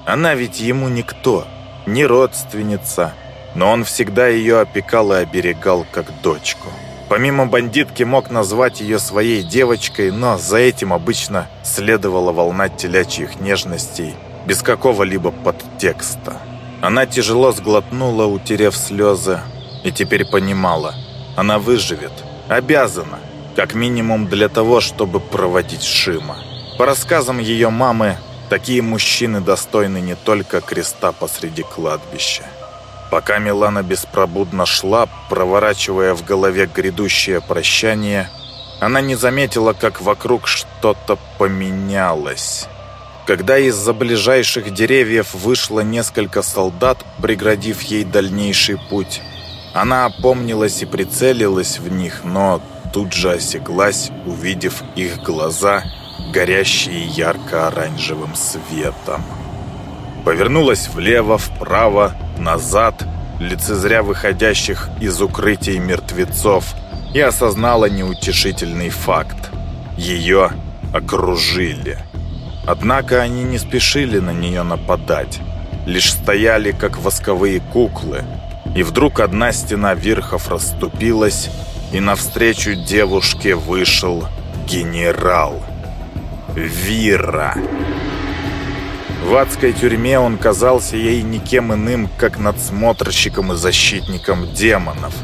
Она ведь ему никто, не родственница, но он всегда ее опекал и оберегал как дочку. Помимо бандитки мог назвать ее своей девочкой, но за этим обычно следовала волна телячьих нежностей, без какого-либо подтекста. Она тяжело сглотнула, утерев слезы, и теперь понимала, она выживет, обязана, как минимум для того, чтобы проводить Шима. По рассказам ее мамы, Такие мужчины достойны не только креста посреди кладбища. Пока Милана беспробудно шла, проворачивая в голове грядущее прощание, она не заметила, как вокруг что-то поменялось. Когда из-за ближайших деревьев вышло несколько солдат, преградив ей дальнейший путь, она опомнилась и прицелилась в них, но тут же осеклась, увидев их глаза – горящие ярко-оранжевым светом. Повернулась влево, вправо, назад, лицезря выходящих из укрытий мертвецов, и осознала неутешительный факт. Ее окружили. Однако они не спешили на нее нападать, лишь стояли, как восковые куклы, и вдруг одна стена верхов расступилась, и навстречу девушке вышел генерал. Вира. В адской тюрьме он казался ей никем иным, как надсмотрщиком и защитником демонов.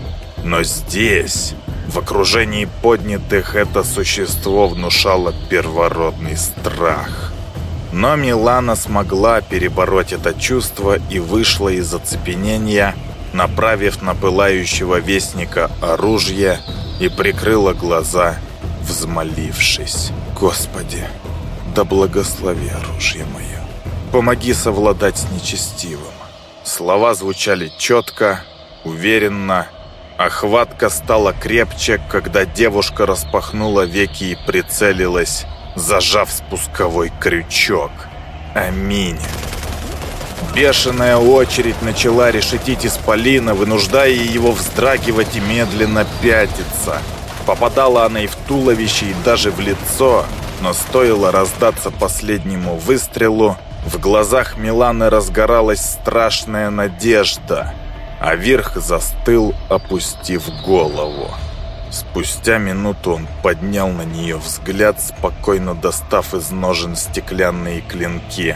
Но здесь, в окружении поднятых, это существо внушало первородный страх. Но Милана смогла перебороть это чувство и вышла из оцепенения, направив на пылающего вестника оружие и прикрыла глаза, взмолившись. «Господи, да благослови оружие мое. Помоги совладать с нечестивым». Слова звучали четко, уверенно, Охватка стала крепче, когда девушка распахнула веки и прицелилась, зажав спусковой крючок. Аминь. Бешеная очередь начала решетить исполина, вынуждая его вздрагивать и медленно пятиться. Попадала она и в туловище, и даже в лицо, но стоило раздаться последнему выстрелу, в глазах Миланы разгоралась страшная надежда, а верх застыл, опустив голову. Спустя минуту он поднял на нее взгляд, спокойно достав из ножен стеклянные клинки,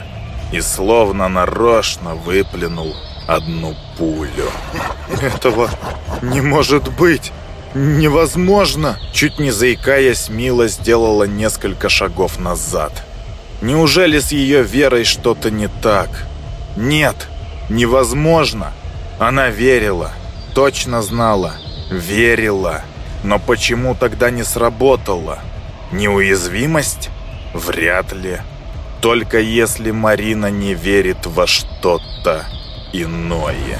и словно нарочно выплюнул одну пулю. «Этого не может быть!» «Невозможно!» Чуть не заикаясь, Мила сделала несколько шагов назад. Неужели с ее верой что-то не так? Нет, невозможно. Она верила, точно знала, верила. Но почему тогда не сработало? Неуязвимость? Вряд ли. Только если Марина не верит во что-то иное.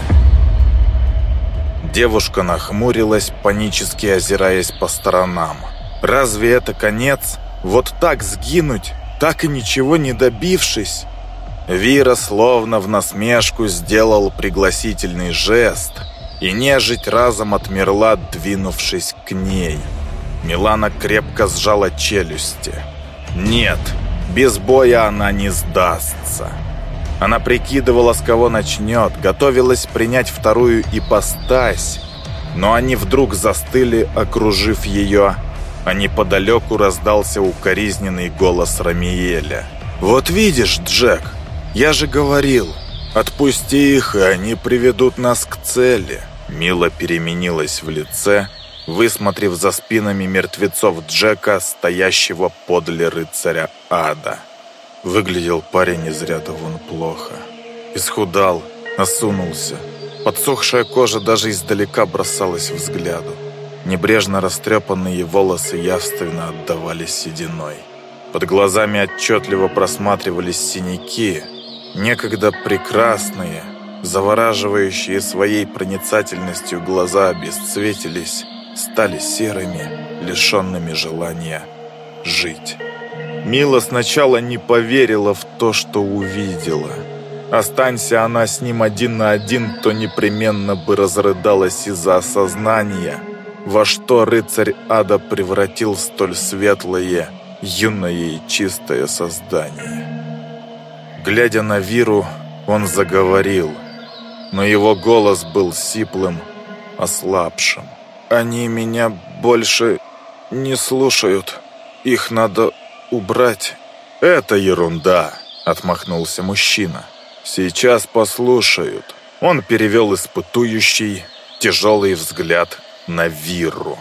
Девушка нахмурилась, панически озираясь по сторонам. «Разве это конец? Вот так сгинуть, так и ничего не добившись?» Вира словно в насмешку сделал пригласительный жест, и нежить разом отмерла, двинувшись к ней. Милана крепко сжала челюсти. «Нет, без боя она не сдастся». Она прикидывала, с кого начнет, готовилась принять вторую ипостась, но они вдруг застыли, окружив ее, а неподалеку раздался укоризненный голос Рамиеля. «Вот видишь, Джек, я же говорил, отпусти их, и они приведут нас к цели». Мила переменилась в лице, высмотрев за спинами мертвецов Джека, стоящего подле рыцаря ада. Выглядел парень из ряда вон плохо. Исхудал, осунулся. Подсохшая кожа даже издалека бросалась взгляду. Небрежно растрепанные волосы явственно отдавались сединой. Под глазами отчетливо просматривались синяки, некогда прекрасные, завораживающие своей проницательностью глаза обесцветились, стали серыми, лишенными желания жить. Мила сначала не поверила в то, что увидела. Останься она с ним один на один, то непременно бы разрыдалась из-за осознания, во что рыцарь ада превратил столь светлое, юное и чистое создание. Глядя на Виру, он заговорил, но его голос был сиплым, ослабшим. «Они меня больше не слушают. Их надо убрать». «Это ерунда», — отмахнулся мужчина. «Сейчас послушают». Он перевел испытующий, тяжелый взгляд на Виру.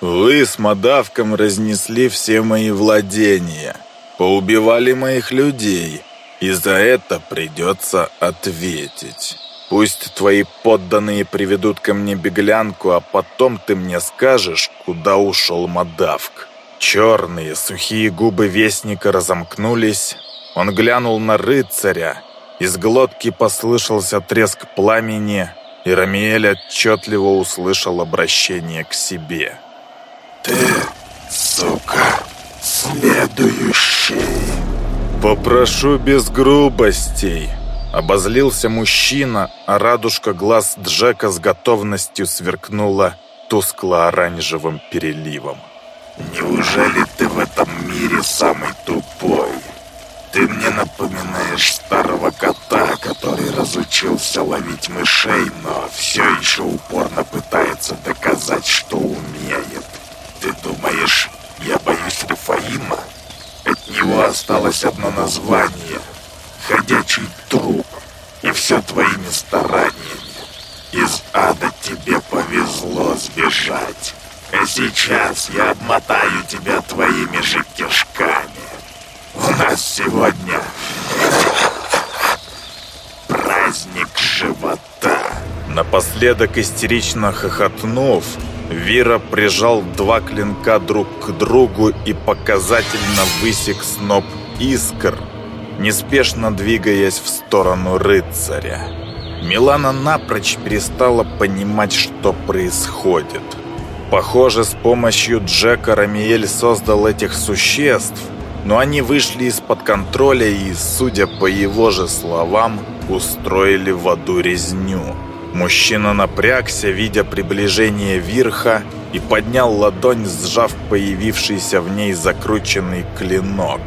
«Вы с Мадавком разнесли все мои владения, поубивали моих людей, и за это придется ответить. Пусть твои подданные приведут ко мне беглянку, а потом ты мне скажешь, куда ушел Мадавк». Черные, сухие губы Вестника разомкнулись. Он глянул на рыцаря. Из глотки послышался треск пламени, и Рамиэль отчетливо услышал обращение к себе. «Ты, сука, следующий!» «Попрошу без грубостей!» Обозлился мужчина, а радужка глаз Джека с готовностью сверкнула тускло-оранжевым переливом. Неужели ты в этом мире самый тупой? Ты мне напоминаешь старого кота, который разучился ловить мышей, но все еще упорно пытается доказать, что умеет. Ты думаешь, я боюсь Рифаима? От него осталось одно название — ходячий труп, и все твоими стараниями. Из ада тебе повезло сбежать. А сейчас я обмотаю тебя твоими же кишками. У нас сегодня праздник живота. Напоследок истерично хохотнув, Вира прижал два клинка друг к другу и показательно высек сноп искр, неспешно двигаясь в сторону рыцаря. Милана напрочь перестала понимать, что происходит. Похоже, с помощью Джека Рамиэль создал этих существ, но они вышли из-под контроля и, судя по его же словам, устроили в аду резню. Мужчина напрягся, видя приближение Вирха, и поднял ладонь, сжав появившийся в ней закрученный клинок.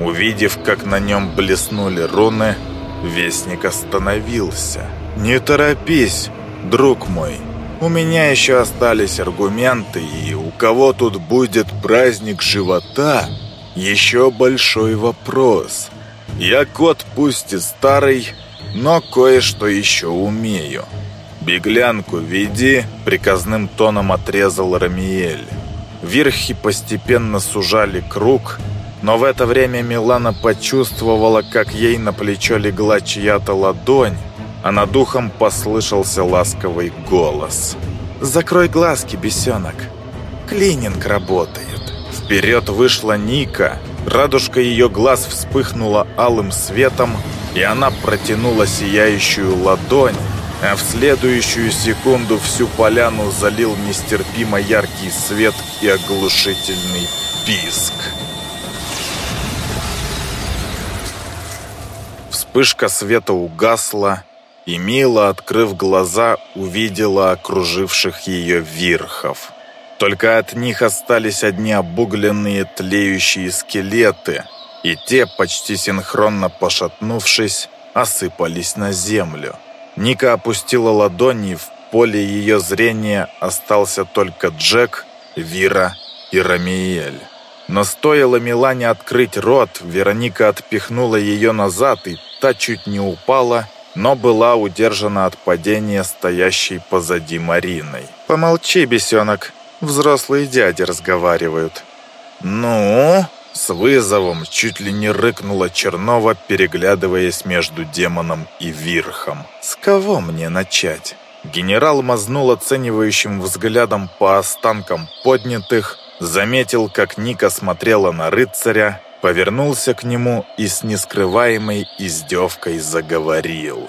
Увидев, как на нем блеснули руны, Вестник остановился. «Не торопись, друг мой!» У меня еще остались аргументы, и у кого тут будет праздник живота, еще большой вопрос. Я кот пусть и старый, но кое-что еще умею. «Беглянку веди», — приказным тоном отрезал Рамиэль. Верхи постепенно сужали круг, но в это время Милана почувствовала, как ей на плечо легла чья-то ладонь, а над духом послышался ласковый голос. «Закрой глазки, бесенок. Клининг работает». Вперед вышла Ника, Радужка ее глаз вспыхнула алым светом, и она протянула сияющую ладонь, а в следующую секунду всю поляну залил нестерпимо яркий свет и оглушительный писк. Вспышка света угасла, и Мила, открыв глаза, увидела окруживших ее вирхов. Только от них остались одни обугленные тлеющие скелеты, и те, почти синхронно пошатнувшись, осыпались на землю. Ника опустила ладони, в поле ее зрения остался только Джек, Вира и Рамиэль. Но стоило Милане открыть рот, Вероника отпихнула ее назад, и та чуть не упала, но была удержана от падения стоящей позади Мариной. «Помолчи, бесенок, взрослые дяди разговаривают». «Ну?» С вызовом чуть ли не рыкнула Чернова, переглядываясь между демоном и Вирхом. «С кого мне начать?» Генерал мазнул оценивающим взглядом по останкам поднятых, заметил, как Ника смотрела на рыцаря, повернулся к нему и с нескрываемой издевкой заговорил.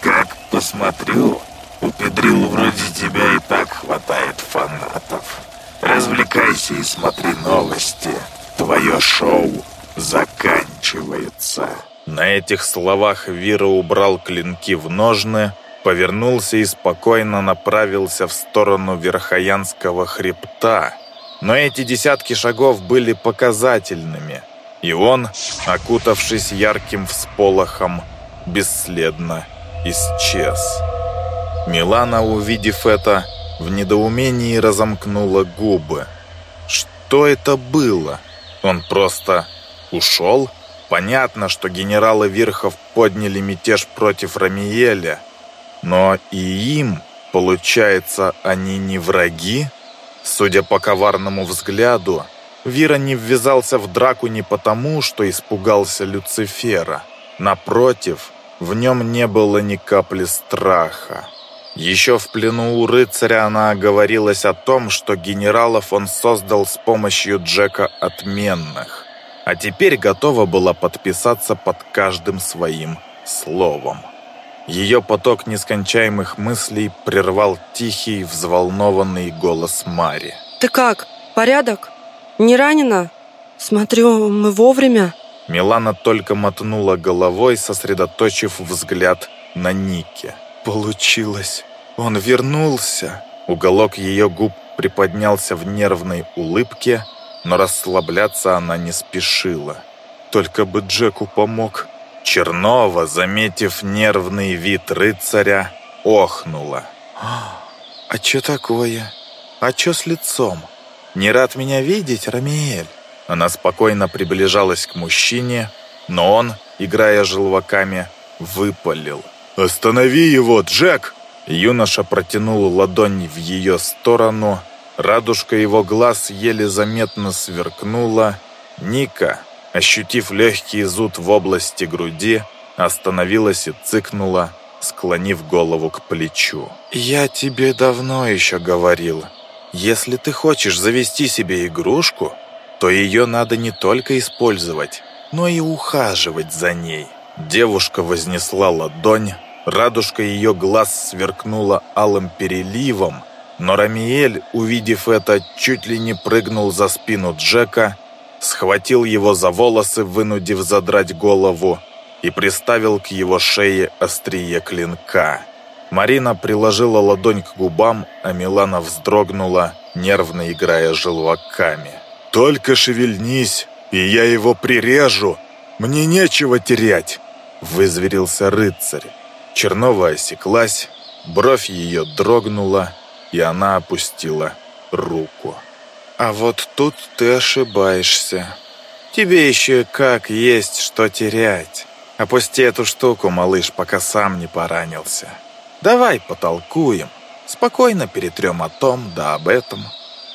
«Как посмотрю, у Педрил вроде тебя и так хватает фанатов. Развлекайся и смотри новости. Твое шоу заканчивается». На этих словах Вира убрал клинки в ножны, повернулся и спокойно направился в сторону Верхоянского хребта. Но эти десятки шагов были показательными, и он, окутавшись ярким всполохом, бесследно исчез. Милана, увидев это, в недоумении разомкнула губы. Что это было? Он просто ушел? Понятно, что генералы Верхов подняли мятеж против Рамиеля, но и им, получается, они не враги? Судя по коварному взгляду, Вира не ввязался в драку не потому, что испугался Люцифера. Напротив, в нем не было ни капли страха. Еще в плену у рыцаря она оговорилась о том, что генералов он создал с помощью Джека Отменных, а теперь готова была подписаться под каждым своим словом. Ее поток нескончаемых мыслей прервал тихий, взволнованный голос Мари. «Ты как? Порядок? Не ранена? Смотрю, мы вовремя». Милана только мотнула головой, сосредоточив взгляд на Нике. «Получилось! Он вернулся!» Уголок ее губ приподнялся в нервной улыбке, но расслабляться она не спешила. «Только бы Джеку помог!» Чернова, заметив нервный вид рыцаря, охнула. «А чё такое? А чё с лицом? Не рад меня видеть, Рамиэль?» Она спокойно приближалась к мужчине, но он, играя желваками, выпалил. «Останови его, Джек!» Юноша протянул ладонь в ее сторону. Радужка его глаз еле заметно сверкнула. Ника, ощутив легкий зуд в области груди, остановилась и цыкнула, склонив голову к плечу. «Я тебе давно еще говорил. Если ты хочешь завести себе игрушку, то ее надо не только использовать, но и ухаживать за ней». Девушка вознесла ладонь, радужка ее глаз сверкнула алым переливом, но Рамиэль, увидев это, чуть ли не прыгнул за спину Джека, схватил его за волосы, вынудив задрать голову, и приставил к его шее острие клинка. Марина приложила ладонь к губам, а Милана вздрогнула, нервно играя желваками. «Только шевельнись, и я его прирежу! Мне нечего терять!» Вызверился рыцарь. Чернова осеклась, бровь ее дрогнула, и она опустила руку. «А вот тут ты ошибаешься. Тебе еще как есть что терять. Опусти эту штуку, малыш, пока сам не поранился. Давай потолкуем, спокойно перетрем о том да об этом».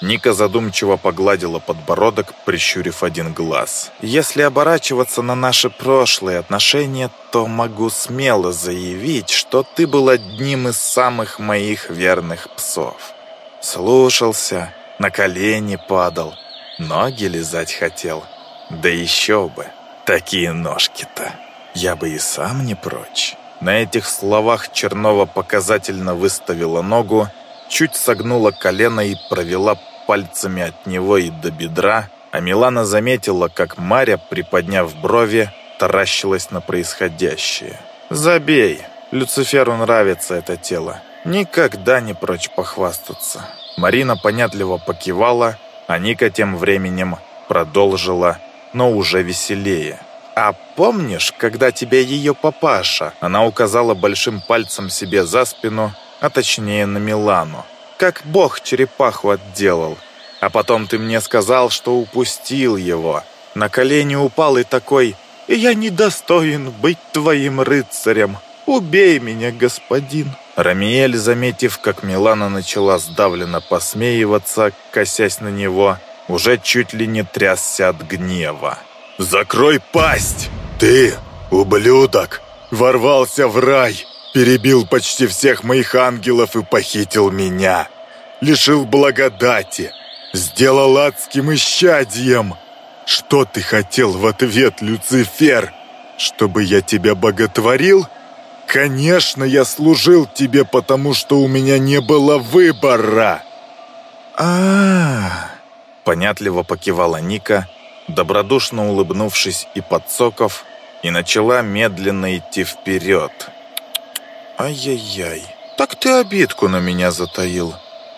Ника задумчиво погладила подбородок, прищурив один глаз. «Если оборачиваться на наши прошлые отношения, то могу смело заявить, что ты был одним из самых моих верных псов. Слушался, на колени падал, Ноги лизать хотел. Да еще бы, такие ножки-то. Я бы и сам не прочь. На этих словах Чернова показательно выставила ногу, чуть согнула колено и провела пальцами от него и до бедра, а Милана заметила, как Маря, приподняв брови, таращилась на происходящее. «Забей! Люциферу нравится это тело. Никогда не прочь похвастаться». Марина понятливо покивала, а Ника тем временем продолжила, но уже веселее. «А помнишь, когда тебе ее папаша?» Она указала большим пальцем себе за спину, а точнее на Милану. «Как бог черепаху отделал. А потом ты мне сказал, что упустил его. На колени упал и такой «Я недостоин быть твоим рыцарем. Убей меня, господин». Рамиэль, заметив, как Милана начала сдавленно посмеиваться, косясь на него, уже чуть ли не трясся от гнева. «Закрой пасть! Ты, ублюдок, ворвался в рай, перебил почти всех моих ангелов и похитил меня, лишил благодати, сделал адским исчадьем. Что ты хотел в ответ, Люцифер? Чтобы я тебя боготворил? Конечно, я служил тебе, потому что у меня не было выбора!» «А-а-а!» Понятливо покивала Ника, добродушно улыбнувшись и подсоков, и начала медленно идти вперед. «Ай-яй-яй, так ты обидку на меня затаил.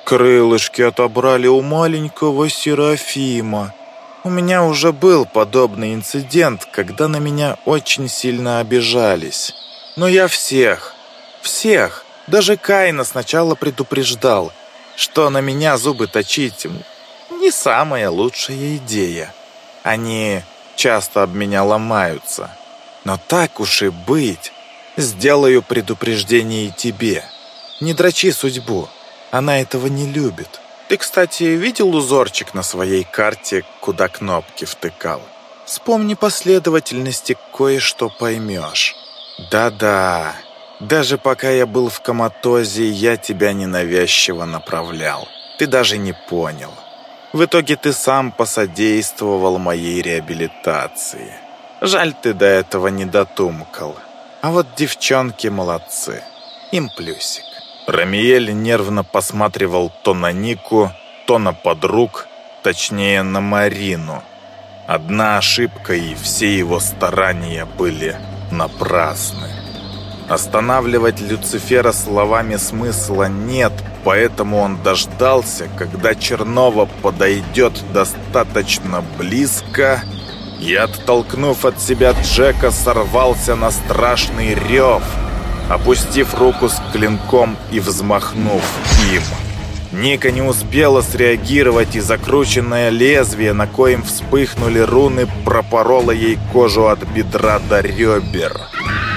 Крылышки отобрали у маленького Серафима. У меня уже был подобный инцидент, когда на меня очень сильно обижались. Но я всех, всех, даже Каина сначала предупреждал, что на меня зубы точить не самая лучшая идея. Они часто об меня ломаются. Но так уж и быть. Сделаю предупреждение тебе. Не дрочи судьбу. Она этого не любит. Ты, кстати, видел узорчик на своей карте, куда кнопки втыкал? Вспомни последовательности, кое-что поймешь. Да-да, даже пока я был в коматозе, я тебя ненавязчиво направлял. Ты даже не понял. В итоге ты сам посодействовал моей реабилитации. Жаль, ты до этого не дотумкал. А вот девчонки молодцы. Им плюсик. Рамиэль нервно посматривал то на Нику, то на подруг, точнее на Марину. Одна ошибка, и все его старания были напрасны. Останавливать Люцифера словами смысла нет, поэтому он дождался, когда Чернова подойдет достаточно близко и, оттолкнув от себя Джека, сорвался на страшный рев, опустив руку с клинком и взмахнув им. Ника не успела среагировать, и закрученное лезвие, на коем вспыхнули руны, пропороло ей кожу от бедра до ребер.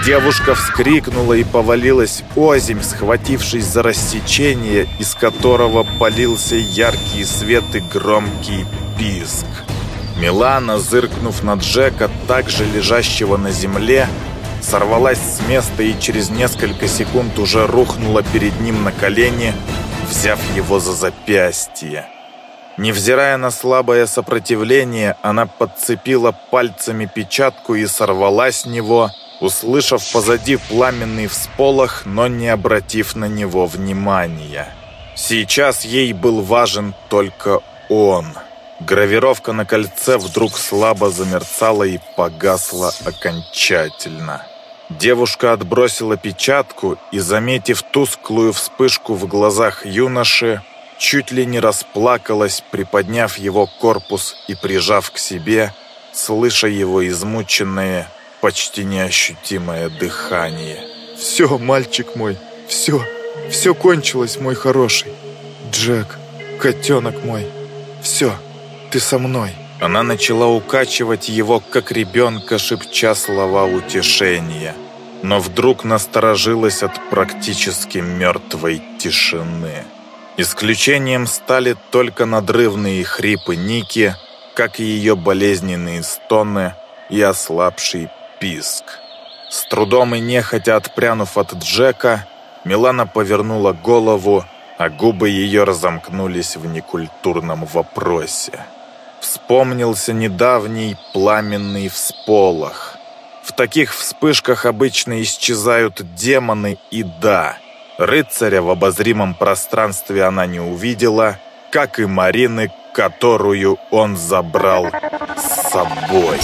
Девушка вскрикнула и повалилась озимь, схватившись за рассечение, из которого полился яркий свет и громкий писк. Милана, зыркнув на Джека, также лежащего на земле, сорвалась с места и через несколько секунд уже рухнула перед ним на колени, взяв его за запястье. Невзирая на слабое сопротивление, она подцепила пальцами печатку и сорвала с него – услышав позади пламенный всполох, но не обратив на него внимания. Сейчас ей был важен только он. Гравировка на кольце вдруг слабо замерцала и погасла окончательно. Девушка отбросила печатку и, заметив тусклую вспышку в глазах юноши, чуть ли не расплакалась, приподняв его корпус и прижав к себе, слыша его измученное почти неощутимое дыхание. «Все, мальчик мой, все, все кончилось, мой хороший. Джек, котенок мой, все, ты со мной». Она начала укачивать его, как ребенка, шепча слова утешения. Но вдруг насторожилась от практически мертвой тишины. Исключением стали только надрывные хрипы Ники, как и ее болезненные стоны и ослабший писк. С трудом и нехотя отпрянув от Джека, Милана повернула голову, а губы ее разомкнулись в некультурном вопросе. Вспомнился недавний пламенный всполох. В таких вспышках обычно исчезают демоны, и да, рыцаря в обозримом пространстве она не увидела, как и Марины, которую он забрал с собой.